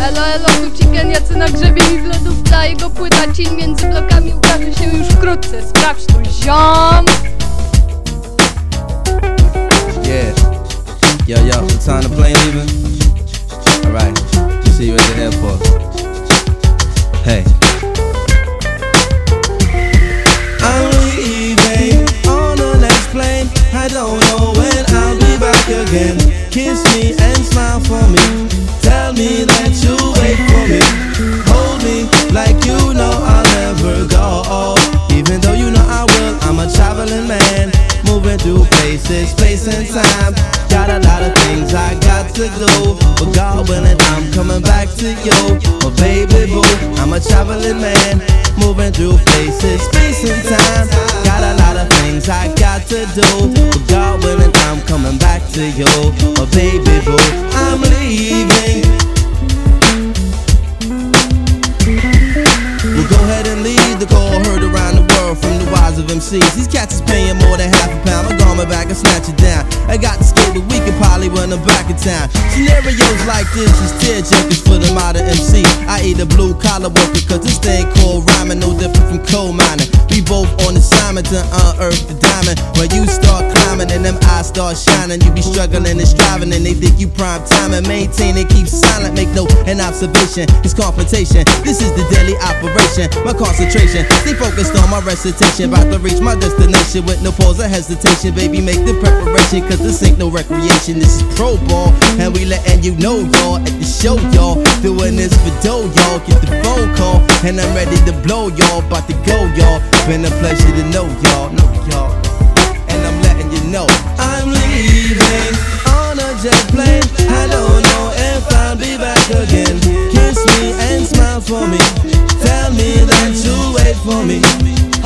Elo, elo, tu chicken, jacy na grzebień i w lodówce Jego płyta cień między blokami ukaże się już wkrótce Sprawdź tu, ziom! Yeah. Yo, yo, what time the plane leaving? Alright. See you at the airport. Hey. I'm leaving on the next plane. I don't know when I'll be back again. Kiss me and smile for me. Tell me that coming back to you. Oh, baby boo, I'm a traveling man. Moving through places, space and time. Got a lot of things I got to do. But God willing, I'm coming back to you. Oh, baby boo, I'm leaving. We'll go ahead and leave the call heard around the world from the wise of MCs. These cats is paying more than half a pound. I'm going back and snatch it down. I got probably run back in town. Scenarios like this is tear jerkers for the modern MC. I eat a blue collar worker, cause this thing called rhyming, no different from coal mining. We both on assignment to unearth the When you start climbing and them eyes start shining, you be struggling and striving, and they think you prime time and maintain and keep silent. Make no an observation, it's confrontation. This is the daily operation. My concentration, stay focused on my recitation. About to reach my destination with no pause or hesitation. Baby, make the preparation, cause this ain't no recreation. This is pro ball, and we letting you know, y'all, at the show, y'all. Doing this for dough, y'all. Get the phone call, and I'm ready to blow, y'all. About to go, y'all. Been a pleasure to know, y'all. And Know I'm leaving on a jet plane. I don't know if I'll be back again. Kiss me and smile for me. Tell me that you wait for me.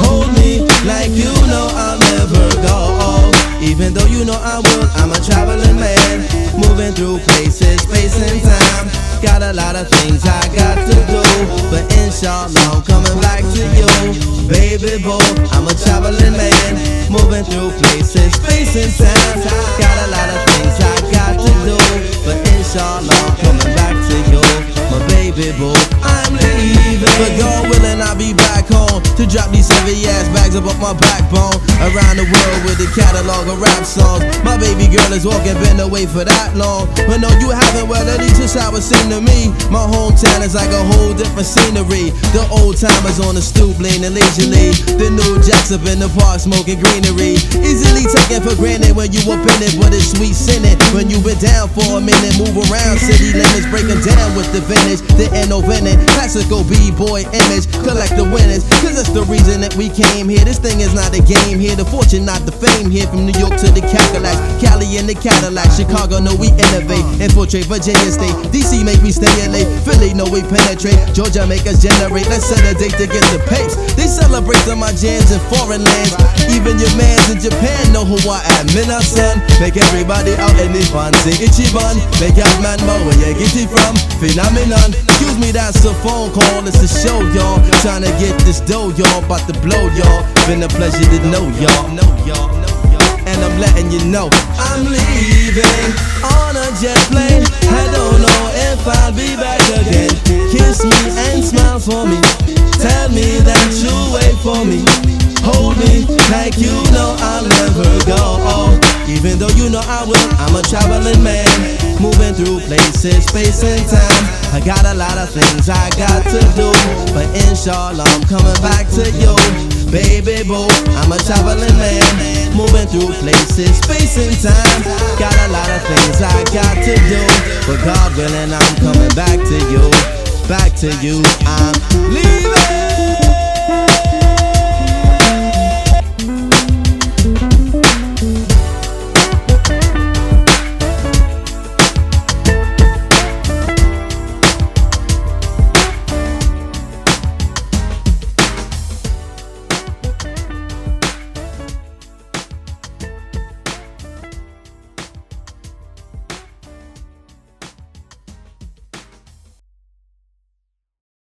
Hold me like you know I'll never go. Even though you know I will, I'm a traveling man. Moving through places, space and time. Got a lot of things I got to do. But inshallah, I'm coming back to you. Baby boy, I'm a traveling man. Moving through places, and time. Got a lot of things I got to do. But inshallah, coming back to you. My baby boy, I'm leaving. But God to drop these heavy ass bags up off my backbone. Around the world with a catalog of rap songs. My baby girl is walking, been away for that long. But no, you haven't, well, at least it's how it seemed to me. My hometown is like a whole different scenery. The old timers on the stoop leaning leisurely. The new jacks up in the park smoking greenery. Easily taken for granted when you up in it, but it's sweet sinning. When you been down for a minute, move around city limits, breaking down with the vintage. The innovative, classical b-boy image. Collect the winners, cause that's the reason that we came here. This thing is not a game here. The fortune, not the fame here. From New York to the Cadillacs, Cali and the Cadillac. Chicago, no we innovate. Infiltrate Virginia State. DC make me stay in late. Philly, no we penetrate. Georgia make us generate. Let's set a date to get the pace. They celebrate on my jams in foreign lands. Even your mans in Japan know who I am. Minasan, make everybody out in the fun. Sing Ichiban, make out man know where you get it from. Phenomenon. Excuse me, that's a phone call. It's a show, y'all. Trying to get this dough, y'all. About to blow, y'all. Been a pleasure to know y'all. And I'm letting you know I'm leaving on a jet plane. I don't know if I'll be back again. Kiss me and smile for me. Tell me that you wait for me. Hold me like you know I'll never. Even though you know I will, I'm a traveling man. Moving through places, space and time. I got a lot of things I got to do. But inshallah, I'm coming back to you. Baby boo, I'm a traveling man. Moving through places, space and time. Got a lot of things I got to do. But God willing, I'm coming back to you. Back to you, I'm leaving.